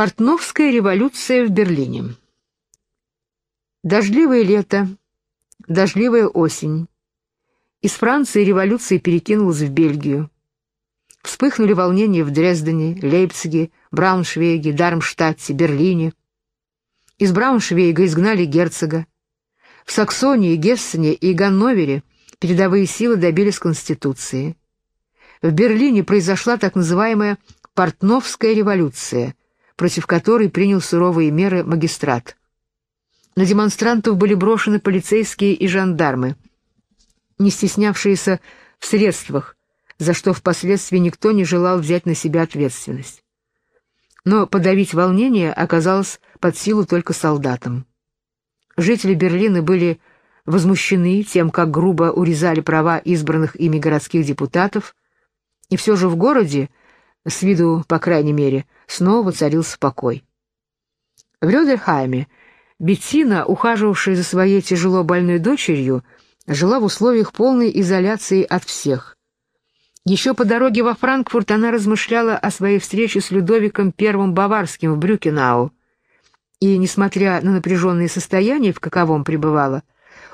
Портновская революция в Берлине. Дождливое лето, дождливая осень. Из Франции революция перекинулась в Бельгию. Вспыхнули волнения в Дрездене, Лейпциге, Брауншвейге, Дармштадте, Берлине. Из Брауншвейга изгнали герцога. В Саксонии, Гессене и Ганновере передовые силы добились Конституции. В Берлине произошла так называемая «Портновская революция», против которой принял суровые меры магистрат. На демонстрантов были брошены полицейские и жандармы, не стеснявшиеся в средствах, за что впоследствии никто не желал взять на себя ответственность. Но подавить волнение оказалось под силу только солдатам. Жители Берлина были возмущены тем, как грубо урезали права избранных ими городских депутатов, и все же в городе, с виду, по крайней мере, снова царился покой. В Рёдерхайме Беттина, ухаживавшая за своей тяжело больной дочерью, жила в условиях полной изоляции от всех. Еще по дороге во Франкфурт она размышляла о своей встрече с Людовиком I Баварским в Брюкенау, и, несмотря на напряженное состояние, в каковом пребывала,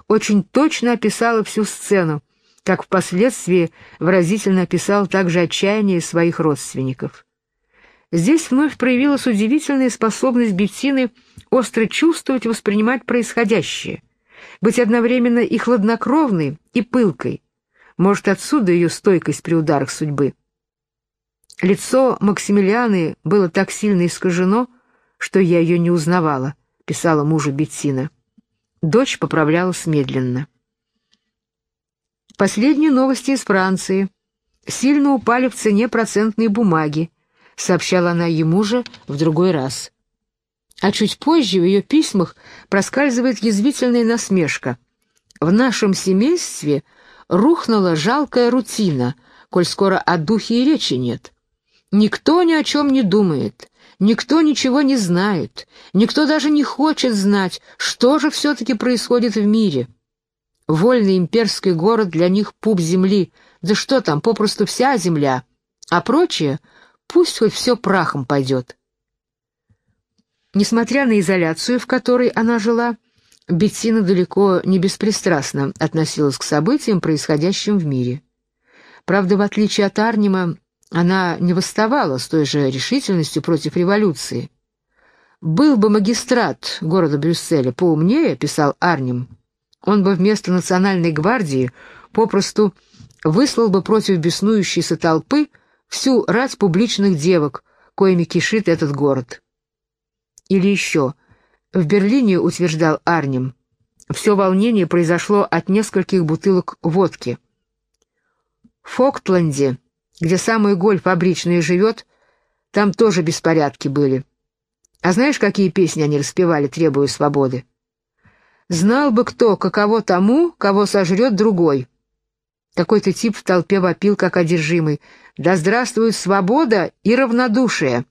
очень точно описала всю сцену, как впоследствии выразительно описал также отчаяние своих родственников. Здесь вновь проявилась удивительная способность Беттины остро чувствовать и воспринимать происходящее, быть одновременно и хладнокровной, и пылкой. Может, отсюда ее стойкость при ударах судьбы. Лицо Максимилианы было так сильно искажено, что я ее не узнавала, писала мужу Беттина. Дочь поправлялась медленно. Последние новости из Франции. Сильно упали в цене процентные бумаги, сообщала она ему же в другой раз. А чуть позже в ее письмах проскальзывает язвительная насмешка. В нашем семействе рухнула жалкая рутина, коль скоро о духе и речи нет. Никто ни о чем не думает, никто ничего не знает, никто даже не хочет знать, что же все-таки происходит в мире. Вольный имперский город для них пуп земли, да что там, попросту вся земля, а прочее пусть хоть все прахом пойдет. Несмотря на изоляцию, в которой она жила, Беттина далеко не беспристрастно относилась к событиям, происходящим в мире. Правда, в отличие от Арнима, она не восставала с той же решительностью против революции. «Был бы магистрат города Брюсселя поумнее», — писал Арнем, он бы вместо национальной гвардии попросту выслал бы против беснующейся толпы всю рать публичных девок, коими кишит этот город. Или еще, в Берлине, утверждал Арнем, все волнение произошло от нескольких бутылок водки. В Фоктленде, где самый голь фабричный живет, там тоже беспорядки были. А знаешь, какие песни они распевали, требуя свободы? Знал бы кто, каково тому, кого сожрет другой. Какой-то тип в толпе вопил, как одержимый. «Да здравствует свобода и равнодушие!»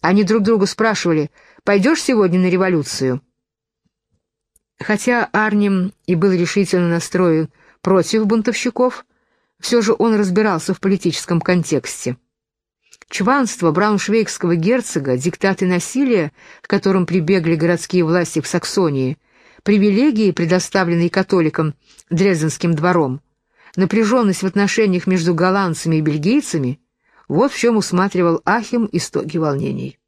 Они друг друга спрашивали, «Пойдешь сегодня на революцию?» Хотя Арнем и был решительно настроен против бунтовщиков, все же он разбирался в политическом контексте. Чванство брауншвейгского герцога, диктаты насилия, к которым прибегли городские власти в Саксонии, привилегии, предоставленные католикам Дрезденским двором, напряженность в отношениях между голландцами и бельгийцами, вот в чем усматривал Ахим истоки волнений.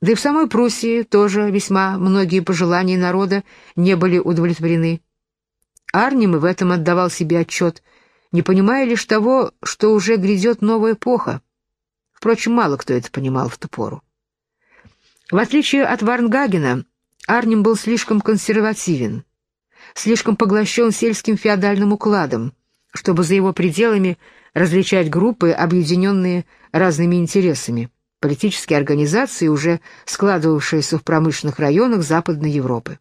Да и в самой Пруссии тоже весьма многие пожелания народа не были удовлетворены. Арнем и в этом отдавал себе отчет, не понимая лишь того, что уже грядет новая эпоха. Впрочем, мало кто это понимал в ту пору. В отличие от Варнгагена, Арнем был слишком консервативен, слишком поглощен сельским феодальным укладом, чтобы за его пределами различать группы, объединенные разными интересами, политические организации, уже складывавшиеся в промышленных районах Западной Европы.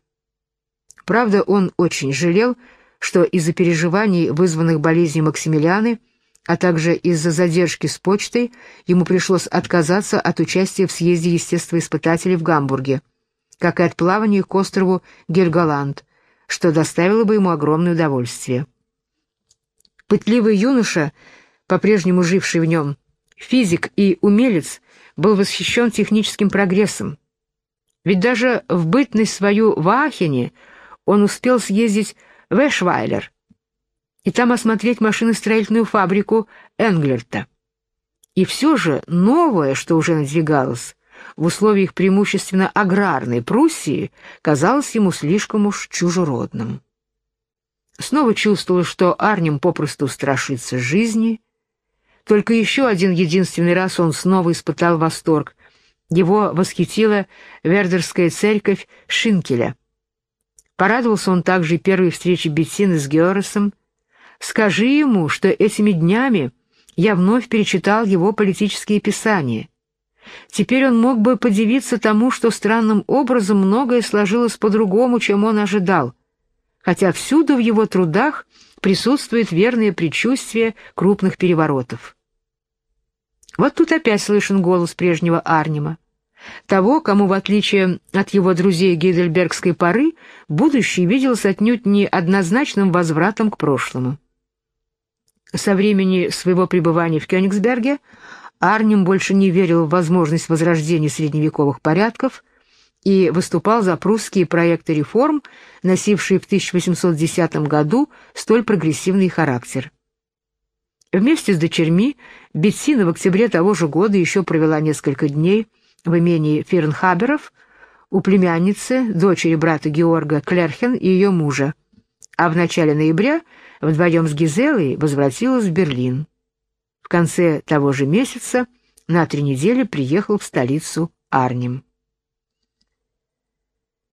Правда, он очень жалел, что из-за переживаний, вызванных болезнью Максимилианы, а также из-за задержки с почтой, ему пришлось отказаться от участия в съезде естествоиспытателей в Гамбурге – как и от плавания к острову Гельголанд, что доставило бы ему огромное удовольствие. Пытливый юноша, по-прежнему живший в нем, физик и умелец, был восхищен техническим прогрессом. Ведь даже в бытность свою в Ахене он успел съездить в Эшвайлер и там осмотреть машиностроительную фабрику Энглерта. И все же новое, что уже надвигалось, в условиях преимущественно аграрной Пруссии, казалось ему слишком уж чужеродным. Снова чувствовал, что Арнем попросту страшится жизни. Только еще один единственный раз он снова испытал восторг. Его восхитила Вердерская церковь Шинкеля. Порадовался он также первой встрече Беттины с Георесом. «Скажи ему, что этими днями я вновь перечитал его политические писания. Теперь он мог бы подивиться тому, что странным образом многое сложилось по-другому, чем он ожидал» хотя всюду в его трудах присутствует верное предчувствие крупных переворотов. Вот тут опять слышен голос прежнего Арнима, того, кому, в отличие от его друзей Гейдельбергской поры, будущее виделось отнюдь не однозначным возвратом к прошлому. Со времени своего пребывания в Кёнигсберге Арнем больше не верил в возможность возрождения средневековых порядков, и выступал за прусские проекты реформ, носившие в 1810 году столь прогрессивный характер. Вместе с дочерьми Беттина в октябре того же года еще провела несколько дней в имении Фирнхаберов у племянницы, дочери брата Георга Клерхен и ее мужа, а в начале ноября вдвоем с Гизелой возвратилась в Берлин. В конце того же месяца на три недели приехал в столицу Арнем.